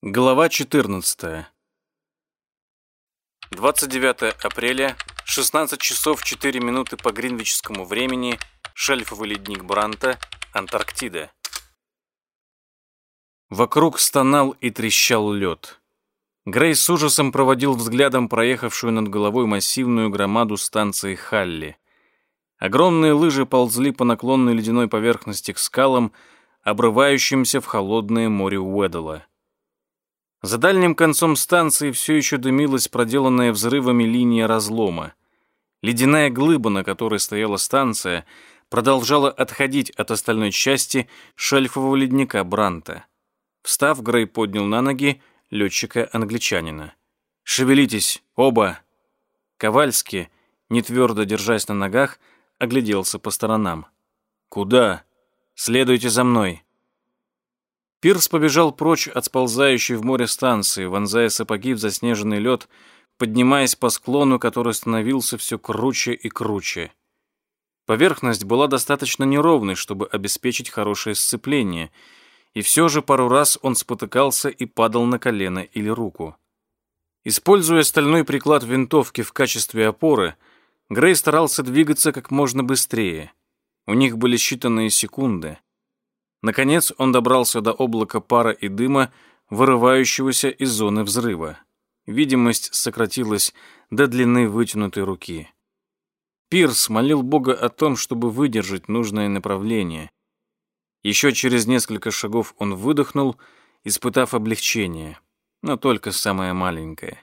Глава 14. 29 апреля, 16 часов 4 минуты по гринвичскому времени, шельфовый ледник Бранта, Антарктида. Вокруг стонал и трещал лед. Грей с ужасом проводил взглядом проехавшую над головой массивную громаду станции Халли. Огромные лыжи ползли по наклонной ледяной поверхности к скалам, обрывающимся в холодное море Уэддала. За дальним концом станции все еще дымилась проделанная взрывами линия разлома. Ледяная глыба, на которой стояла станция, продолжала отходить от остальной части шельфового ледника Бранта. Встав, Грей поднял на ноги летчика-англичанина. «Шевелитесь, оба!» Ковальский, не твердо держась на ногах, огляделся по сторонам. «Куда? Следуйте за мной!» Пирс побежал прочь от сползающей в море станции, вонзая сапоги в заснеженный лед, поднимаясь по склону, который становился все круче и круче. Поверхность была достаточно неровной, чтобы обеспечить хорошее сцепление, и все же пару раз он спотыкался и падал на колено или руку. Используя стальной приклад винтовки в качестве опоры, Грей старался двигаться как можно быстрее. У них были считанные секунды. Наконец он добрался до облака пара и дыма, вырывающегося из зоны взрыва. Видимость сократилась до длины вытянутой руки. Пирс молил Бога о том, чтобы выдержать нужное направление. Еще через несколько шагов он выдохнул, испытав облегчение, но только самое маленькое.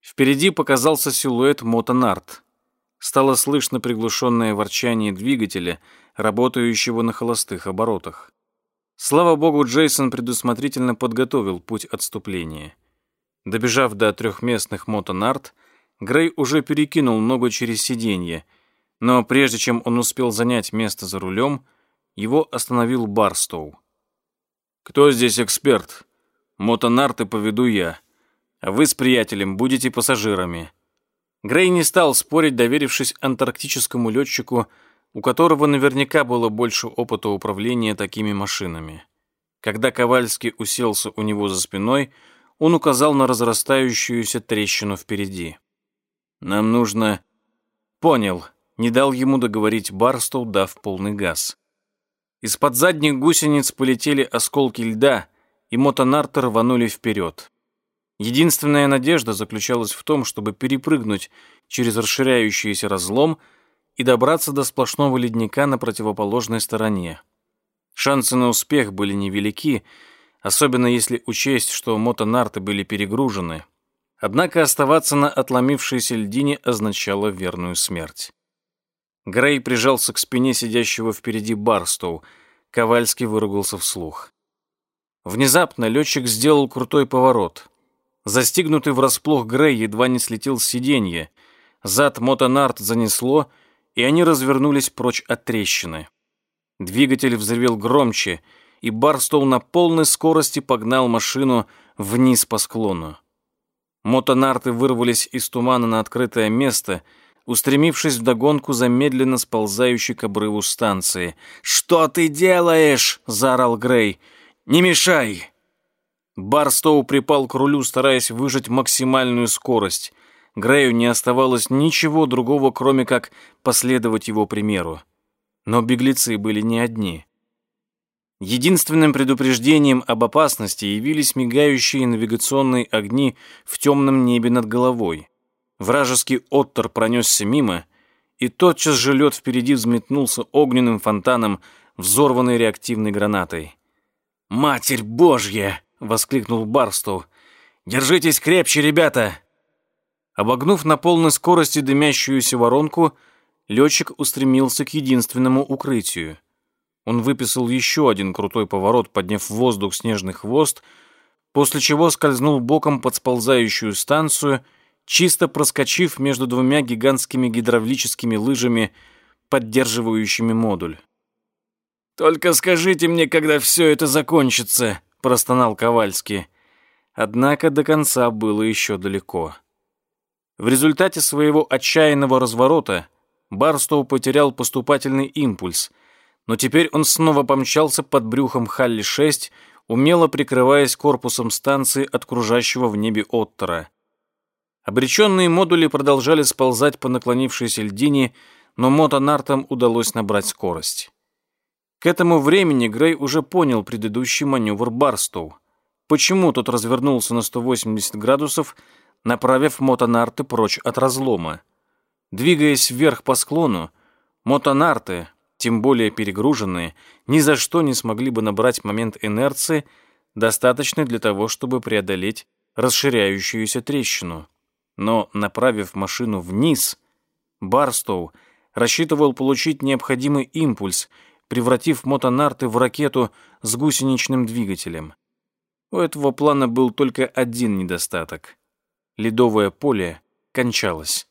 Впереди показался силуэт мотонарт. Стало слышно приглушенное ворчание двигателя — работающего на холостых оборотах. Слава богу, Джейсон предусмотрительно подготовил путь отступления. Добежав до трехместных мотонарт, Грей уже перекинул ногу через сиденье, но прежде чем он успел занять место за рулем, его остановил Барстоу. «Кто здесь эксперт? Мотонарты поведу я, а вы с приятелем будете пассажирами». Грей не стал спорить, доверившись антарктическому летчику, у которого наверняка было больше опыта управления такими машинами. Когда Ковальский уселся у него за спиной, он указал на разрастающуюся трещину впереди. «Нам нужно...» «Понял», — не дал ему договорить Барстоу, дав полный газ. Из-под задних гусениц полетели осколки льда, и мотонарты рванули вперед. Единственная надежда заключалась в том, чтобы перепрыгнуть через расширяющийся разлом — и добраться до сплошного ледника на противоположной стороне. Шансы на успех были невелики, особенно если учесть, что мотонарты были перегружены. Однако оставаться на отломившейся льдине означало верную смерть. Грей прижался к спине сидящего впереди Барстоу. Ковальский выругался вслух. Внезапно летчик сделал крутой поворот. Застигнутый врасплох Грей едва не слетел с сиденья. Зад мотонарт занесло — и они развернулись прочь от трещины. Двигатель взревел громче, и Барстоу на полной скорости погнал машину вниз по склону. Мотонарты вырвались из тумана на открытое место, устремившись вдогонку за медленно сползающей к обрыву станции. «Что ты делаешь?» — заорал Грей. «Не мешай!» Барстоу припал к рулю, стараясь выжать максимальную скорость. Грею не оставалось ничего другого, кроме как последовать его примеру. Но беглецы были не одни. Единственным предупреждением об опасности явились мигающие навигационные огни в темном небе над головой. Вражеский оттор пронесся мимо, и тотчас же лед впереди взметнулся огненным фонтаном, взорванной реактивной гранатой. «Матерь Божья!» — воскликнул Барстоу. «Держитесь крепче, ребята! Обогнув на полной скорости дымящуюся воронку, летчик устремился к единственному укрытию. Он выписал еще один крутой поворот, подняв в воздух снежный хвост, после чего скользнул боком под сползающую станцию, чисто проскочив между двумя гигантскими гидравлическими лыжами, поддерживающими модуль. «Только скажите мне, когда все это закончится», — простонал Ковальский. Однако до конца было еще далеко. В результате своего отчаянного разворота Барстоу потерял поступательный импульс, но теперь он снова помчался под брюхом Халли-6, умело прикрываясь корпусом станции от кружащего в небе Оттера. Обреченные модули продолжали сползать по наклонившейся льдине, но мотонартам удалось набрать скорость. К этому времени Грей уже понял предыдущий маневр Барстоу. Почему тот развернулся на 180 градусов, направив мотонарты прочь от разлома. Двигаясь вверх по склону, мотонарты, тем более перегруженные, ни за что не смогли бы набрать момент инерции, достаточный для того, чтобы преодолеть расширяющуюся трещину. Но, направив машину вниз, Барстоу рассчитывал получить необходимый импульс, превратив мотонарты в ракету с гусеничным двигателем. У этого плана был только один недостаток. Ледовое поле кончалось.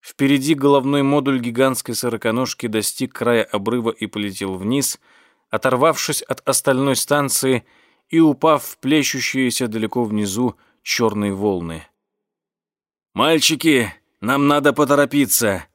Впереди головной модуль гигантской сороконожки достиг края обрыва и полетел вниз, оторвавшись от остальной станции и упав в плещущиеся далеко внизу черные волны. «Мальчики, нам надо поторопиться!»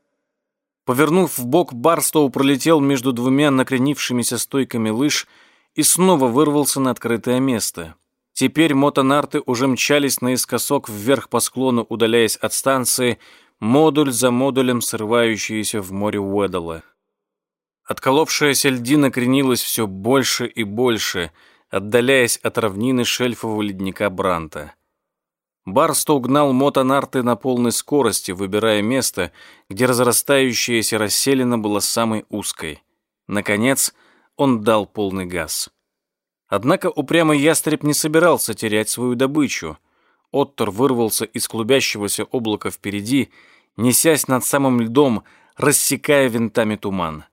Повернув в бок, Барстоу пролетел между двумя накренившимися стойками лыж и снова вырвался на открытое место. Теперь мотонарты уже мчались наискосок вверх по склону, удаляясь от станции, модуль за модулем срывающиеся в море Уэддала. Отколовшаяся льдина кренилась все больше и больше, отдаляясь от равнины шельфового ледника Бранта. Барстоу гнал мотонарты на полной скорости, выбирая место, где разрастающаяся расселена была самой узкой. Наконец, он дал полный газ. Однако упрямый ястреб не собирался терять свою добычу. Оттор вырвался из клубящегося облака впереди, несясь над самым льдом, рассекая винтами туман.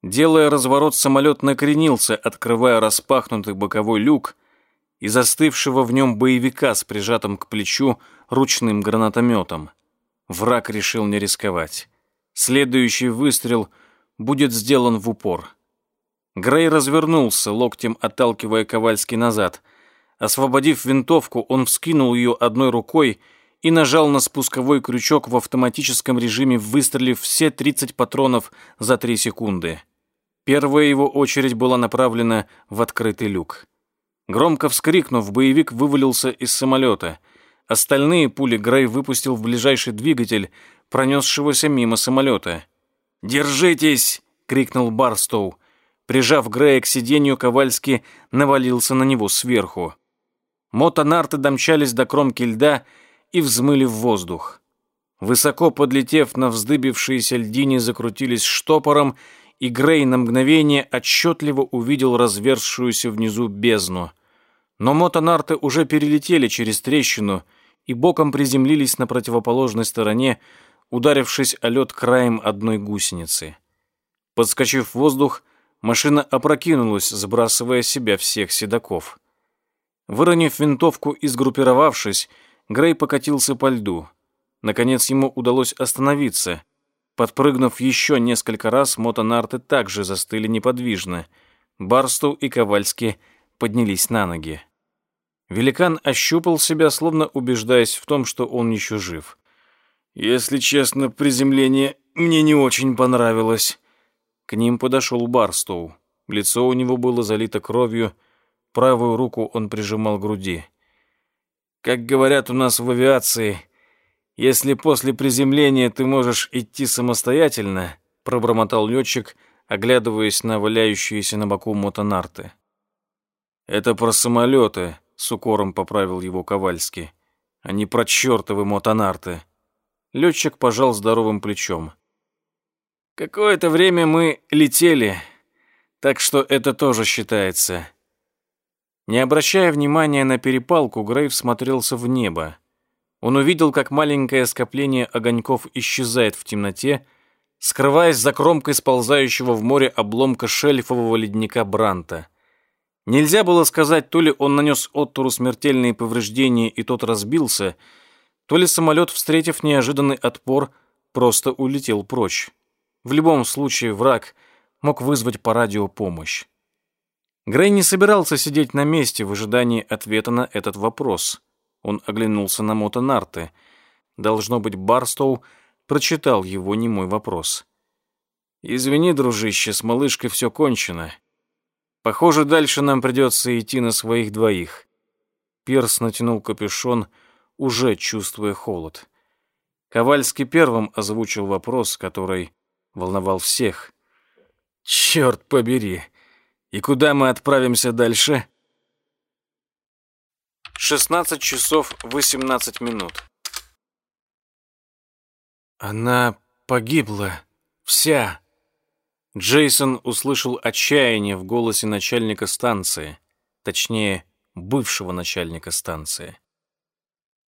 Делая разворот, самолет накренился, открывая распахнутый боковой люк, и застывшего в нем боевика с прижатым к плечу ручным гранатометом. Враг решил не рисковать. Следующий выстрел будет сделан в упор. Грей развернулся, локтем отталкивая Ковальский назад. Освободив винтовку, он вскинул ее одной рукой и нажал на спусковой крючок в автоматическом режиме, выстрелив все 30 патронов за 3 секунды. Первая его очередь была направлена в открытый люк. Громко вскрикнув, боевик вывалился из самолета. Остальные пули Грей выпустил в ближайший двигатель, пронесшегося мимо самолета. «Держитесь!» — крикнул Барстоу. Прижав Грея к сиденью, Ковальский навалился на него сверху. Мотонарты домчались до кромки льда и взмыли в воздух. Высоко подлетев на вздыбившиеся льдине, закрутились штопором и Грей на мгновение отчетливо увидел разверзшуюся внизу бездну. Но мотонарты уже перелетели через трещину и боком приземлились на противоположной стороне, ударившись о лед краем одной гусеницы. Подскочив в воздух, машина опрокинулась, сбрасывая себя всех седаков. Выронив винтовку и сгруппировавшись, Грей покатился по льду. Наконец ему удалось остановиться — Подпрыгнув еще несколько раз, мотонарты также застыли неподвижно. Барстоу и Ковальски поднялись на ноги. Великан ощупал себя, словно убеждаясь в том, что он еще жив. «Если честно, приземление мне не очень понравилось». К ним подошел Барстоу. Лицо у него было залито кровью, правую руку он прижимал к груди. «Как говорят у нас в авиации, если после приземления ты можешь идти самостоятельно, пробормотал летчик, оглядываясь на валяющиеся на боку мотонарты. Это про самолеты, с укором поправил его Ковальский, а не про чертовы мотонарты. Летчик пожал здоровым плечом. Какое-то время мы летели, так что это тоже считается. Не обращая внимания на перепалку, Грейв смотрелся в небо. Он увидел, как маленькое скопление огоньков исчезает в темноте, скрываясь за кромкой сползающего в море обломка шельфового ледника Бранта. Нельзя было сказать, то ли он нанес Оттору смертельные повреждения и тот разбился, то ли самолет, встретив неожиданный отпор, просто улетел прочь. В любом случае враг мог вызвать по радио помощь. Грей не собирался сидеть на месте в ожидании ответа на этот вопрос. Он оглянулся на мотонарты. Должно быть, Барстоу прочитал его немой вопрос. «Извини, дружище, с малышкой все кончено. Похоже, дальше нам придется идти на своих двоих. Пирс натянул капюшон, уже чувствуя холод. Ковальский первым озвучил вопрос, который волновал всех. «Черт побери! И куда мы отправимся дальше?» 16 часов 18 минут. Она погибла. Вся. Джейсон услышал отчаяние в голосе начальника станции, точнее, бывшего начальника станции.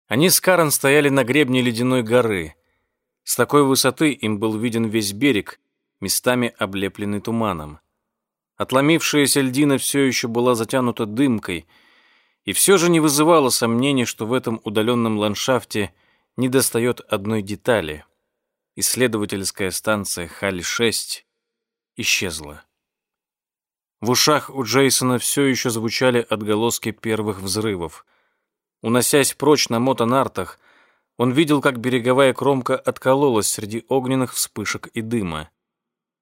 Они с Карен стояли на гребне ледяной горы. С такой высоты им был виден весь берег, местами облепленный туманом. Отломившаяся льдина все еще была затянута дымкой, и все же не вызывало сомнений, что в этом удаленном ландшафте недостает одной детали. Исследовательская станция Халь-6 исчезла. В ушах у Джейсона все еще звучали отголоски первых взрывов. Уносясь прочь на мотонартах, он видел, как береговая кромка откололась среди огненных вспышек и дыма.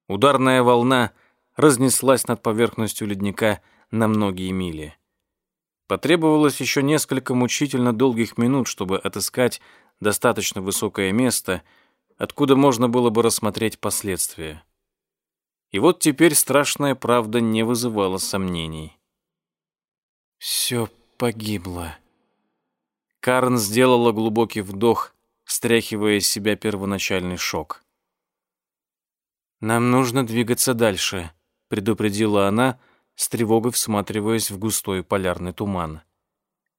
Ударная волна разнеслась над поверхностью ледника на многие мили. Потребовалось еще несколько мучительно долгих минут, чтобы отыскать достаточно высокое место, откуда можно было бы рассмотреть последствия. И вот теперь страшная правда не вызывала сомнений. Все погибло. Карн сделала глубокий вдох, стряхивая из себя первоначальный шок. «Нам нужно двигаться дальше», — предупредила она, с тревогой всматриваясь в густой полярный туман.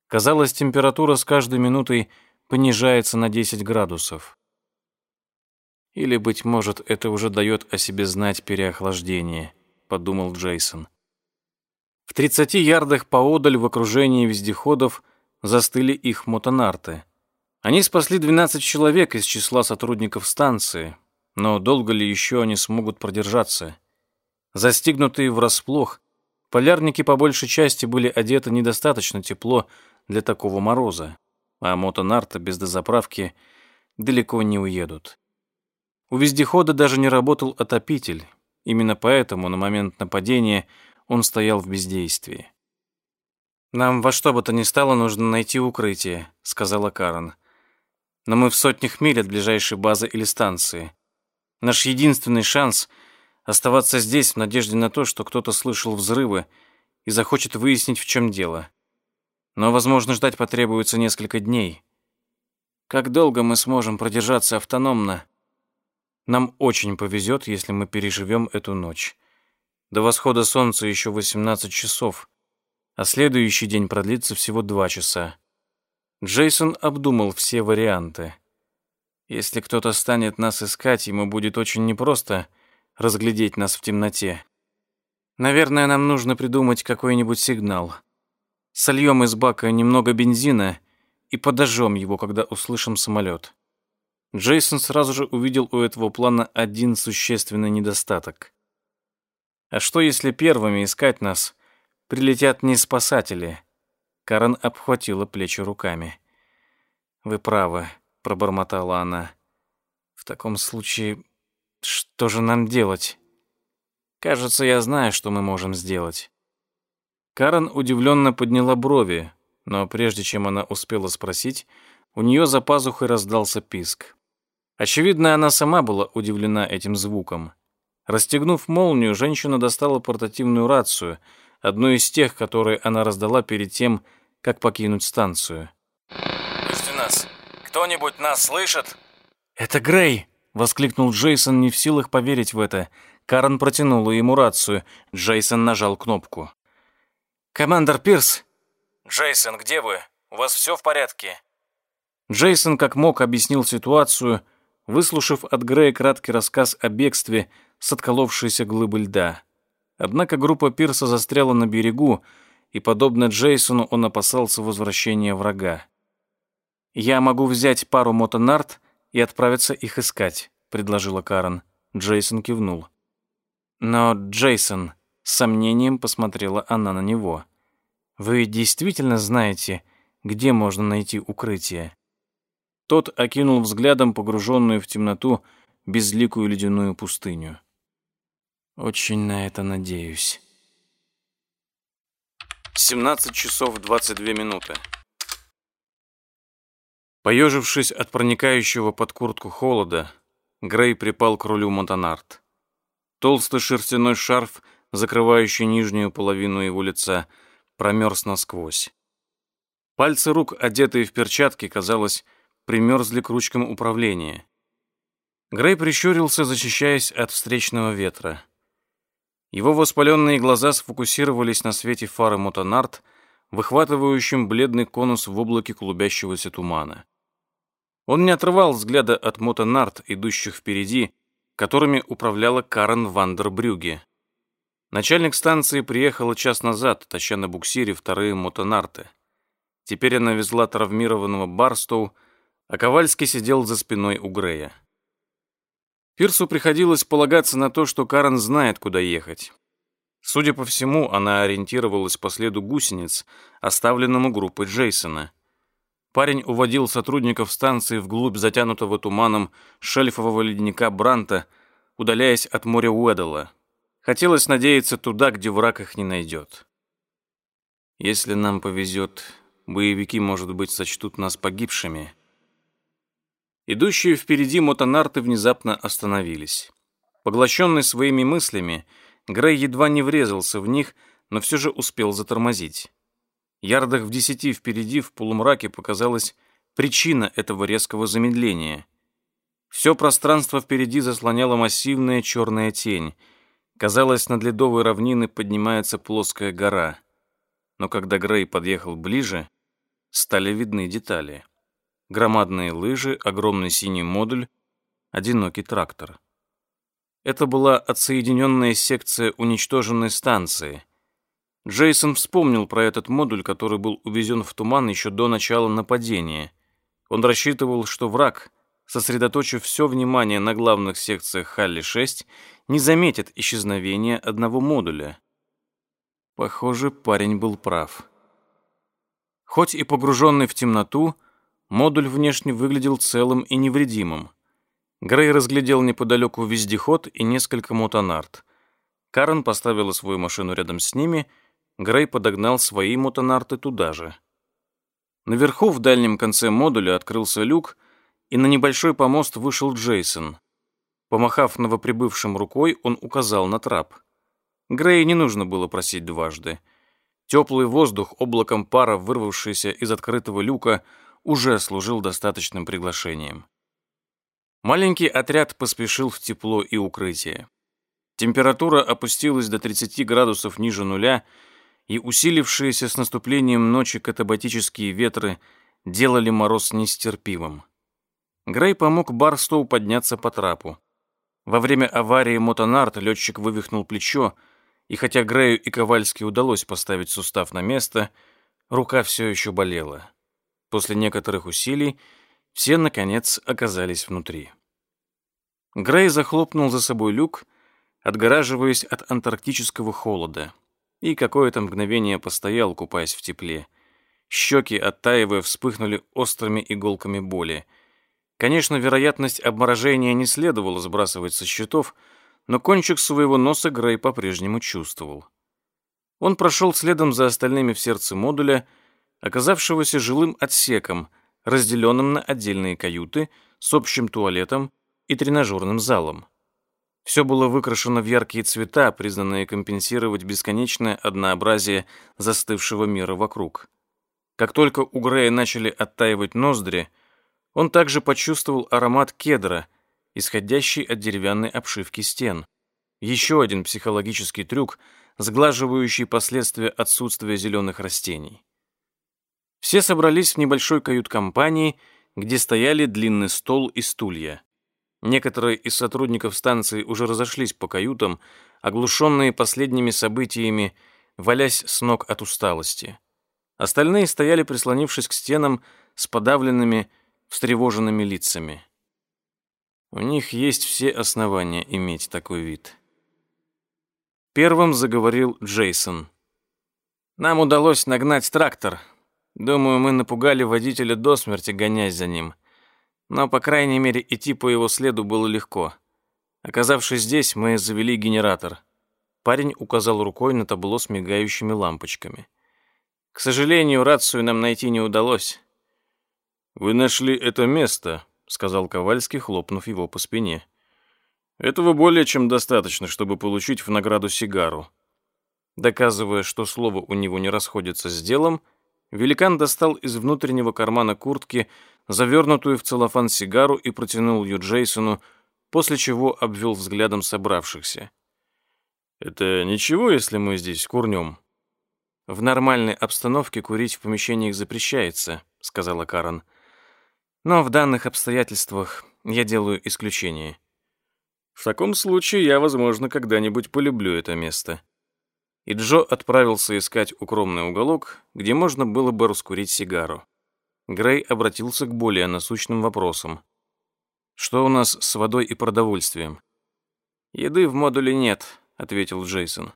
Казалось, температура с каждой минутой понижается на 10 градусов. Или, быть может, это уже дает о себе знать переохлаждение, подумал Джейсон. В 30 ярдах поодаль в окружении вездеходов застыли их мотонарты. Они спасли 12 человек из числа сотрудников станции, но долго ли еще они смогут продержаться? Застигнутые врасплох, полярники по большей части были одеты недостаточно тепло для такого мороза, а мотонарты без дозаправки далеко не уедут. У вездехода даже не работал отопитель. Именно поэтому на момент нападения он стоял в бездействии. «Нам во что бы то ни стало нужно найти укрытие», — сказала Карен. «Но мы в сотнях миль от ближайшей базы или станции. Наш единственный шанс — оставаться здесь в надежде на то, что кто-то слышал взрывы и захочет выяснить, в чем дело. Но, возможно, ждать потребуется несколько дней. Как долго мы сможем продержаться автономно, нам очень повезет, если мы переживем эту ночь. До восхода солнца еще 18 часов, а следующий день продлится всего 2 часа. Джейсон обдумал все варианты. Если кто-то станет нас искать, ему будет очень непросто разглядеть нас в темноте. Наверное, нам нужно придумать какой-нибудь сигнал. Сольем из бака немного бензина и подожжем его, когда услышим самолет. Джейсон сразу же увидел у этого плана один существенный недостаток. А что, если первыми искать нас прилетят не спасатели? Карен обхватила плечи руками. «Вы правы», — пробормотала она. «В таком случае, что же нам делать?» «Кажется, я знаю, что мы можем сделать». Карен удивленно подняла брови, но прежде чем она успела спросить, у нее за пазухой раздался писк. Очевидно, она сама была удивлена этим звуком. Расстегнув молнию, женщина достала портативную рацию, одну из тех, которые она раздала перед тем, как покинуть станцию. «Слушайте нас. Кто-нибудь нас слышит?» «Это Грей!» — воскликнул Джейсон, не в силах поверить в это. Карен протянула ему рацию. Джейсон нажал кнопку. «Командор Пирс!» «Джейсон, где вы? У вас все в порядке?» Джейсон как мог объяснил ситуацию, выслушав от Грея краткий рассказ о бегстве с отколовшейся глыбы льда. Однако группа Пирса застряла на берегу, и, подобно Джейсону, он опасался возвращения врага. «Я могу взять пару мотонарт и отправиться их искать», — предложила Карен. Джейсон кивнул. «Но, Джейсон», — с сомнением посмотрела она на него, «вы действительно знаете, где можно найти укрытие?» Тот окинул взглядом погруженную в темноту безликую ледяную пустыню. «Очень на это надеюсь». 17 часов 22 минуты. Поежившись от проникающего под куртку холода, Грей припал к рулю Монтанарт. Толстый шерстяной шарф, закрывающий нижнюю половину его лица, промерз насквозь. Пальцы рук, одетые в перчатки, казалось, примерзли к ручкам управления. Грей прищурился, защищаясь от встречного ветра. Его воспаленные глаза сфокусировались на свете фары Мотонарт, выхватывающем бледный конус в облаке клубящегося тумана. Он не отрывал взгляда от мотонарт, идущих впереди, которыми управляла Карен Вандербрюге. Начальник станции приехала час назад, таща на буксире вторые мотонарты. Теперь она везла травмированного Барстоу, а Ковальский сидел за спиной у Грея. Пирсу приходилось полагаться на то, что Карен знает, куда ехать. Судя по всему, она ориентировалась по следу гусениц, оставленному группой Джейсона. Парень уводил сотрудников станции вглубь затянутого туманом шельфового ледника Бранта, удаляясь от моря Уэддала. Хотелось надеяться туда, где враг их не найдет. Если нам повезет, боевики, может быть, сочтут нас погибшими. Идущие впереди мотонарты внезапно остановились. Поглощенный своими мыслями, Грей едва не врезался в них, но все же успел затормозить. Ярдах в десяти впереди в полумраке показалась причина этого резкого замедления. Все пространство впереди заслоняла массивная черная тень. Казалось, над ледовой равнины поднимается плоская гора. Но когда Грей подъехал ближе, стали видны детали. Громадные лыжи, огромный синий модуль, одинокий трактор. Это была отсоединенная секция уничтоженной станции — Джейсон вспомнил про этот модуль, который был увезен в туман еще до начала нападения. Он рассчитывал, что враг, сосредоточив все внимание на главных секциях Халли-6, не заметит исчезновения одного модуля. Похоже, парень был прав. Хоть и погруженный в темноту, модуль внешне выглядел целым и невредимым. Грей разглядел неподалеку вездеход и несколько мотонарт. Карен поставила свою машину рядом с ними — Грей подогнал свои мотонарты туда же. Наверху, в дальнем конце модуля, открылся люк, и на небольшой помост вышел Джейсон. Помахав новоприбывшим рукой, он указал на трап. Грей не нужно было просить дважды. Теплый воздух, облаком пара, вырвавшийся из открытого люка, уже служил достаточным приглашением. Маленький отряд поспешил в тепло и укрытие. Температура опустилась до 30 градусов ниже нуля, и усилившиеся с наступлением ночи катабатические ветры делали мороз нестерпимым. Грей помог Барстоу подняться по трапу. Во время аварии мотонарт летчик вывихнул плечо, и хотя Грею и Ковальски удалось поставить сустав на место, рука все еще болела. После некоторых усилий все, наконец, оказались внутри. Грей захлопнул за собой люк, отгораживаясь от антарктического холода и какое-то мгновение постоял, купаясь в тепле. Щеки, оттаивая, вспыхнули острыми иголками боли. Конечно, вероятность обморожения не следовало сбрасывать со счетов, но кончик своего носа Грей по-прежнему чувствовал. Он прошел следом за остальными в сердце модуля, оказавшегося жилым отсеком, разделенным на отдельные каюты с общим туалетом и тренажерным залом. Все было выкрашено в яркие цвета, признанные компенсировать бесконечное однообразие застывшего мира вокруг. Как только у Грея начали оттаивать ноздри, он также почувствовал аромат кедра, исходящий от деревянной обшивки стен. Еще один психологический трюк, сглаживающий последствия отсутствия зеленых растений. Все собрались в небольшой кают-компании, где стояли длинный стол и стулья. Некоторые из сотрудников станции уже разошлись по каютам, оглушенные последними событиями, валясь с ног от усталости. Остальные стояли, прислонившись к стенам, с подавленными, встревоженными лицами. У них есть все основания иметь такой вид. Первым заговорил Джейсон. «Нам удалось нагнать трактор. Думаю, мы напугали водителя до смерти, гонясь за ним. Но, по крайней мере, идти по его следу было легко. Оказавшись здесь, мы завели генератор. Парень указал рукой на табло с мигающими лампочками. К сожалению, рацию нам найти не удалось. Вы нашли это место, сказал Ковальский, хлопнув его по спине. Этого более чем достаточно, чтобы получить в награду сигару. Доказывая, что слово у него не расходится с делом, великан достал из внутреннего кармана куртки завернутую в целлофан сигару и протянул ее Джейсону, после чего обвел взглядом собравшихся. «Это ничего, если мы здесь курнем?» «В нормальной обстановке курить в помещениях запрещается», — сказала Карен. «Но в данных обстоятельствах я делаю исключение». «В таком случае я, возможно, когда-нибудь полюблю это место». И Джо отправился искать укромный уголок, где можно было бы раскурить сигару. Грей обратился к более насущным вопросам. «Что у нас с водой и продовольствием?» «Еды в модуле нет», — ответил Джейсон.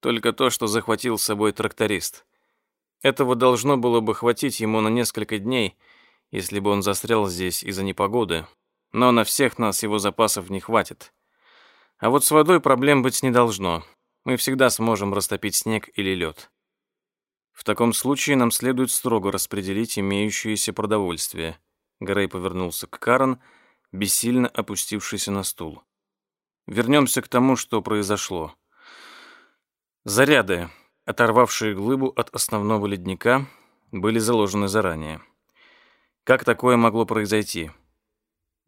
«Только то, что захватил с собой тракторист. Этого должно было бы хватить ему на несколько дней, если бы он застрял здесь из-за непогоды, но на всех нас его запасов не хватит. А вот с водой проблем быть не должно. Мы всегда сможем растопить снег или лед. В таком случае нам следует строго распределить имеющееся продовольствие. Грей повернулся к Карен, бессильно опустившийся на стул. Вернемся к тому, что произошло. Заряды, оторвавшие глыбу от основного ледника, были заложены заранее. Как такое могло произойти?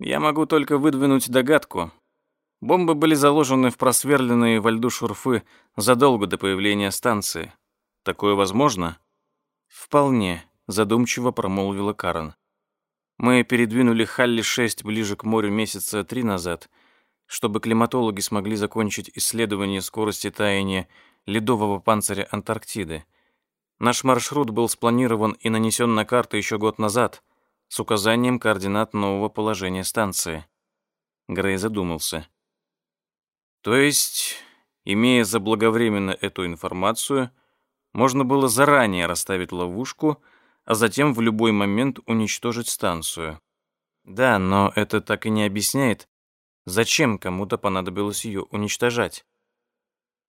Я могу только выдвинуть догадку. Бомбы были заложены в просверленные во льду шурфы задолго до появления станции. Такое возможно? Вполне, задумчиво промолвила Карен. Мы передвинули Халли-6 ближе к морю месяца три назад, чтобы климатологи смогли закончить исследование скорости таяния ледового панциря Антарктиды. Наш маршрут был спланирован и нанесен на карты еще год назад с указанием координат нового положения станции. Грей задумался. То есть, имея заблаговременно эту информацию, можно было заранее расставить ловушку, а затем в любой момент уничтожить станцию. Да, но это так и не объясняет, зачем кому-то понадобилось ее уничтожать.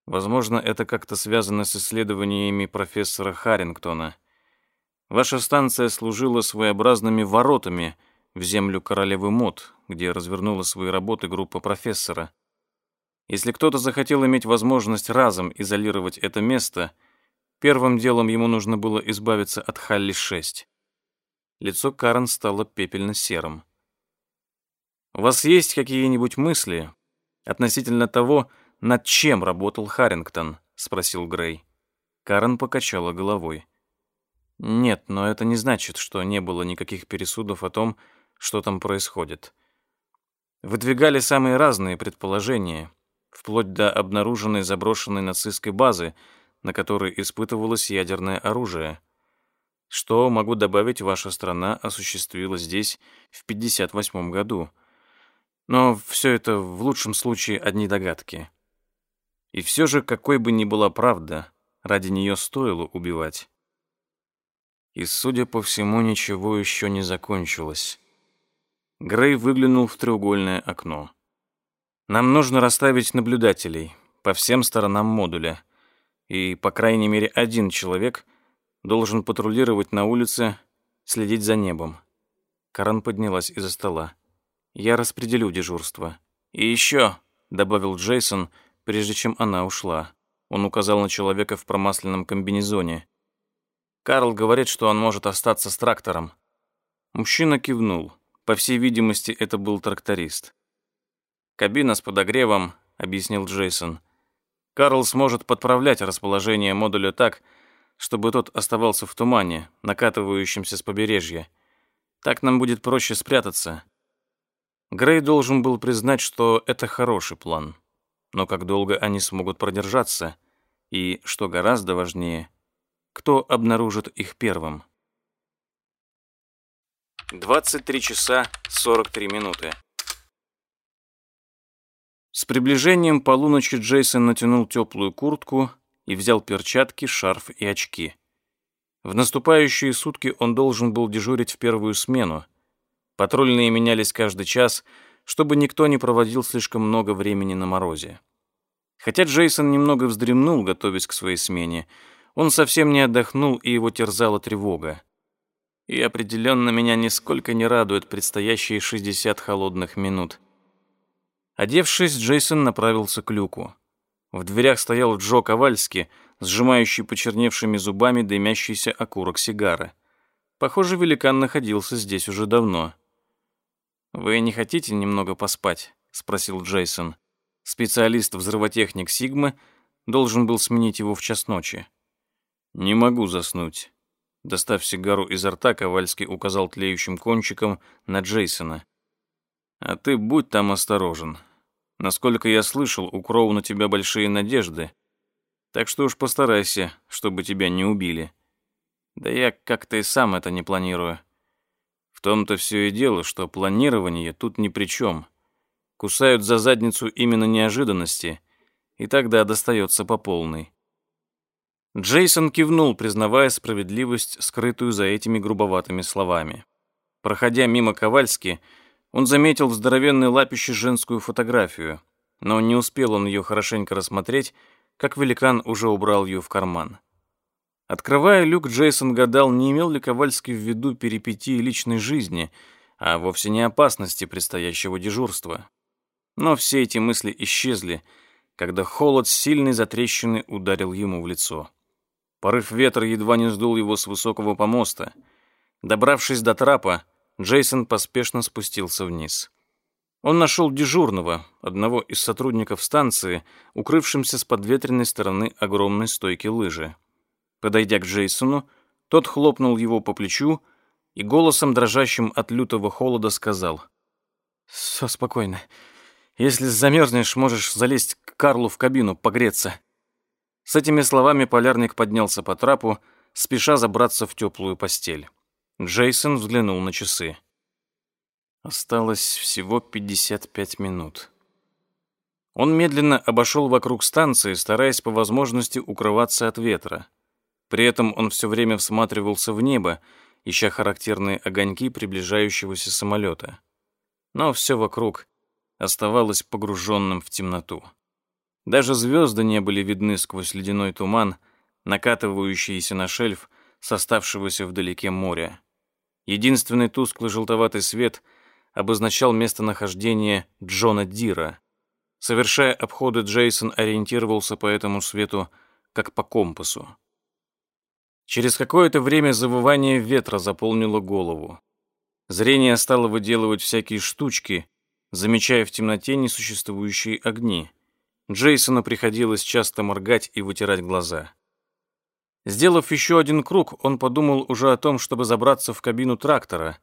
Возможно, это как-то связано с исследованиями профессора Харрингтона. Ваша станция служила своеобразными воротами в землю королевы Мод, где развернула свои работы группа профессора. Если кто-то захотел иметь возможность разом изолировать это место, первым делом ему нужно было избавиться от Халли-6. Лицо Карен стало пепельно-серым. «У вас есть какие-нибудь мысли относительно того, «Над чем работал Харрингтон?» — спросил Грей. Карен покачала головой. «Нет, но это не значит, что не было никаких пересудов о том, что там происходит. Выдвигали самые разные предположения, вплоть до обнаруженной заброшенной нацистской базы, на которой испытывалось ядерное оружие. Что, могу добавить, ваша страна осуществила здесь в 58 году. Но все это в лучшем случае одни догадки. И все же, какой бы ни была правда, ради нее стоило убивать. И, судя по всему, ничего еще не закончилось. Грей выглянул в треугольное окно. «Нам нужно расставить наблюдателей по всем сторонам модуля, и, по крайней мере, один человек должен патрулировать на улице, следить за небом». Каран поднялась из-за стола. «Я распределю дежурство». «И еще», — добавил Джейсон, — прежде чем она ушла. Он указал на человека в промасленном комбинезоне. Карл говорит, что он может остаться с трактором. Мужчина кивнул. По всей видимости, это был тракторист. «Кабина с подогревом», — объяснил Джейсон. «Карл сможет подправлять расположение модуля так, чтобы тот оставался в тумане, накатывающемся с побережья. Так нам будет проще спрятаться». Грей должен был признать, что это хороший план но как долго они смогут продержаться, и, что гораздо важнее, кто обнаружит их первым. 23 часа 43 минуты. С приближением полуночи Джейсон натянул теплую куртку и взял перчатки, шарф и очки. В наступающие сутки он должен был дежурить в первую смену. Патрульные менялись каждый час — чтобы никто не проводил слишком много времени на морозе. Хотя Джейсон немного вздремнул, готовясь к своей смене, Он совсем не отдохнул, и его терзала тревога. И определенно меня нисколько не радует предстоящие 60 холодных минут. Одевшись, Джейсон направился к люку. В дверях стоял Джо Ковальски, сжимающий почерневшими зубами дымящийся окурок сигары. Похоже, великан находился здесь уже давно. «Вы не хотите немного поспать?» — спросил Джейсон. Специалист-взрывотехник Сигмы должен был сменить его в час ночи. «Не могу заснуть». Достав сигару изо рта, Ковальский указал тлеющим кончиком на Джейсона. «А ты будь там осторожен. Насколько я слышал, у Кроу на тебя большие надежды. Так что уж постарайся, чтобы тебя не убили. Да я как-то и сам это не планирую. В том-то все и дело, что планирование тут ни при чем. Кусают за задницу именно неожиданности, и тогда достается по полной. Джейсон кивнул, признавая справедливость, скрытую за этими грубоватыми словами. Проходя мимо Ковальски, он заметил в здоровенной лапище женскую фотографию, но не успел он ее хорошенько рассмотреть, как великан уже убрал ее в карман. Открывая люк, Джейсон гадал, не имел ли Ковальский в виду перипетии личной жизни, а вовсе не опасности предстоящего дежурства. Но все эти мысли исчезли, когда холод сильной затрещины ударил ему в лицо. Порыв ветра едва не сдул его с высокого помоста. Добравшись до трапа, Джейсон поспешно спустился вниз. Он нашел дежурного, одного из сотрудников станции, укрывшимся с подветренной стороны огромной стойки лыжи. Подойдя к Джейсону, тот хлопнул его по плечу и голосом, дрожащим от лютого холода, сказал. «Все спокойно. Если замерзнешь, можешь залезть к Карлу в кабину, погреться». С этими словами полярник поднялся по трапу, спеша забраться в теплую постель. Джейсон взглянул на часы. Осталось всего 55 минут. Он медленно обошел вокруг станции, стараясь по возможности укрываться от ветра. При этом он все время всматривался в небо, ища характерные огоньки приближающегося самолета. Но все вокруг оставалось погруженным в темноту. Даже звезды не были видны сквозь ледяной туман, накатывающийся на шельф с оставшегося вдалеке моря. Единственный тусклый желтоватый свет обозначал местонахождение Джона Дира. Совершая обходы, Джейсон ориентировался по этому свету, как по компасу. Через какое-то время завывание ветра заполнило голову. Зрение стало выделывать всякие штучки, замечая в темноте несуществующие огни — Джейсону приходилось часто моргать и вытирать глаза. Сделав еще один круг, он подумал уже о том, чтобы забраться в кабину трактора.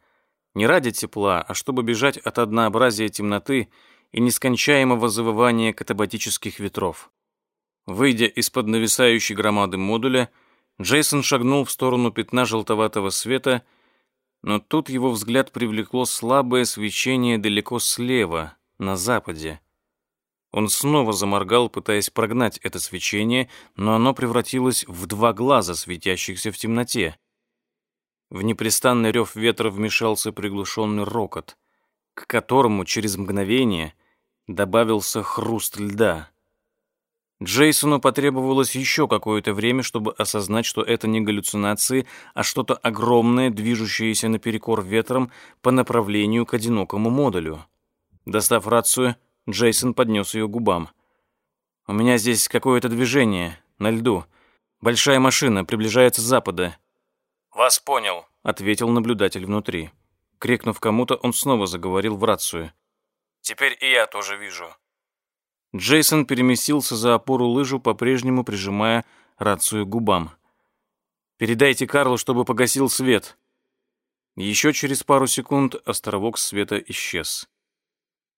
Не ради тепла, а чтобы бежать от однообразия темноты и нескончаемого завывания катабатических ветров. Выйдя из-под нависающей громады модуля, Джейсон шагнул в сторону пятна желтоватого света, но тут его взгляд привлекло слабое свечение далеко слева, на западе. Он снова заморгал, пытаясь прогнать это свечение, но оно превратилось в два глаза, светящихся в темноте. В непрестанный рев ветра вмешался приглушенный рокот, к которому через мгновение добавился хруст льда. Джейсону потребовалось еще какое-то время, чтобы осознать, что это не галлюцинации, а что-то огромное, движущееся наперекор ветром по направлению к одинокому модулю. Достав рацию, Джейсон поднес ее губам. «У меня здесь какое-то движение, на льду. Большая машина приближается с запада». «Вас понял», — ответил наблюдатель внутри. Крикнув кому-то, он снова заговорил в рацию. «Теперь и я тоже вижу». Джейсон переместился за опору лыжу, по-прежнему прижимая рацию к губам. «Передайте Карлу, чтобы погасил свет». Еще через пару секунд островок света исчез.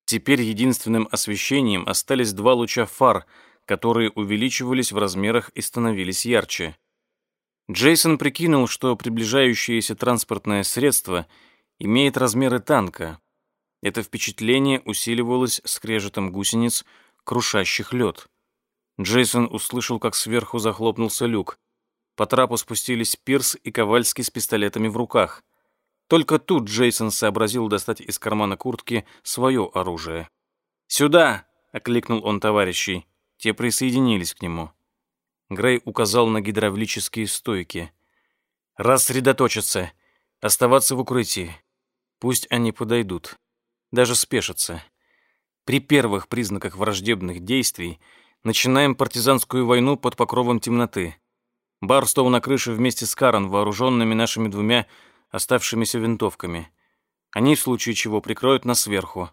Теперь единственным освещением остались два луча фар, которые увеличивались в размерах и становились ярче. Джейсон прикинул, что приближающееся транспортное средство имеет размеры танка. Это впечатление усиливалось скрежетом гусениц, крушащих лед. Джейсон услышал, как сверху захлопнулся люк. По трапу спустились Пирс и Ковальский с пистолетами в руках. Только тут Джейсон сообразил достать из кармана куртки свое оружие. «Сюда!» — окликнул он товарищей. Те присоединились к нему. Грей указал на гидравлические стойки. Рассредоточиться, оставаться в укрытии. Пусть они подойдут, даже спешатся. При первых признаках враждебных действий начинаем партизанскую войну под покровом темноты. Барстоу на крыше вместе с Карен, вооруженными нашими двумя оставшимися винтовками. Они, в случае чего, прикроют нас сверху.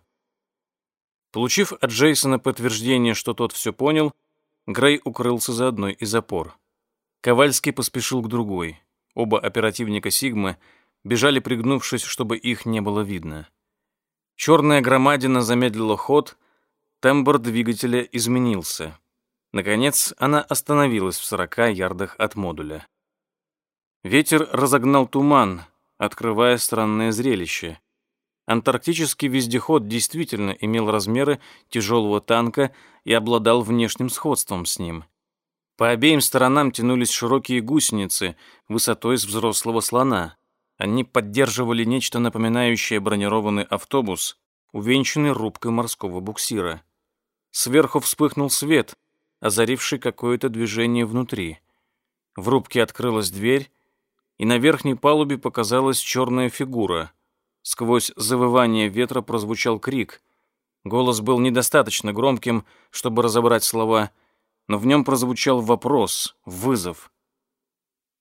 Получив от Джейсона подтверждение, что тот все понял, Грей укрылся за одной из опор. Ковальский поспешил к другой. Оба оперативника «Сигмы» бежали, пригнувшись, чтобы их не было видно. Черная громадина замедлила ход, тембр двигателя изменился. Наконец, она остановилась в сорока ярдах от модуля. Ветер разогнал туман, открывая странное зрелище. Антарктический вездеход действительно имел размеры тяжелого танка и обладал внешним сходством с ним. По обеим сторонам тянулись широкие гусеницы высотой с взрослого слона. Они поддерживали нечто напоминающее бронированный автобус, увенчанный рубкой морского буксира. Сверху вспыхнул свет, озаривший какое-то движение внутри. В рубке открылась дверь, и на верхней палубе показалась черная фигура. Сквозь завывание ветра прозвучал крик. Голос был недостаточно громким, чтобы разобрать слова, но в нем прозвучал вопрос, вызов.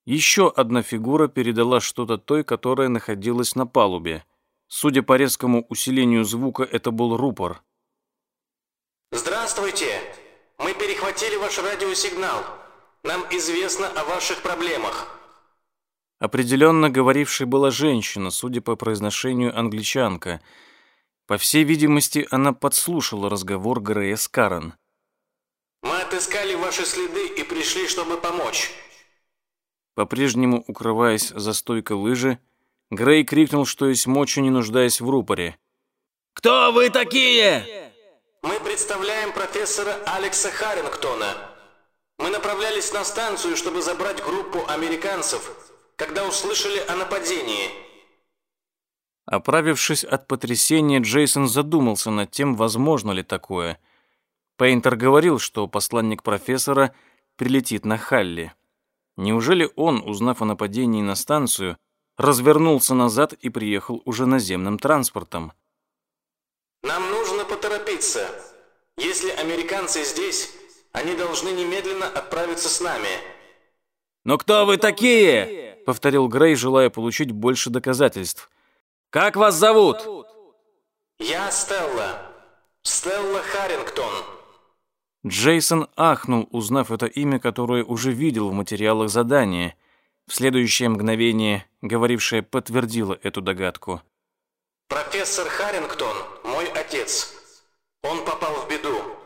Еще одна фигура передала что-то той, которая находилась на палубе. Судя по резкому усилению звука, это был рупор. «Здравствуйте! Мы перехватили ваш радиосигнал. Нам известно о ваших проблемах». Определенно говорившей была женщина, судя по произношению англичанка. По всей видимости, она подслушала разговор Грея с Карен. «Мы отыскали ваши следы и пришли, чтобы помочь». По-прежнему укрываясь за стойкой лыжи, Грей крикнул, что есть мочи, не нуждаясь в рупоре. «Кто вы такие?» «Мы представляем профессора Алекса Харрингтона. Мы направлялись на станцию, чтобы забрать группу американцев, когда услышали о нападении». Оправившись от потрясения, Джейсон задумался над тем, возможно ли такое. Пейнтер говорил, что посланник профессора прилетит на Халли. Неужели он, узнав о нападении на станцию, развернулся назад и приехал уже наземным транспортом? «Нам нужно поторопиться. Если американцы здесь, они должны немедленно отправиться с нами». «Но кто вы такие?» — повторил Грей, желая получить больше доказательств. «Как вас зовут?» «Я Стелла. Стелла Харрингтон». Джейсон ахнул, узнав это имя, которое уже видел в материалах задания. В следующее мгновение говорившая подтвердила эту догадку. «Профессор Харрингтон – мой отец. Он попал в беду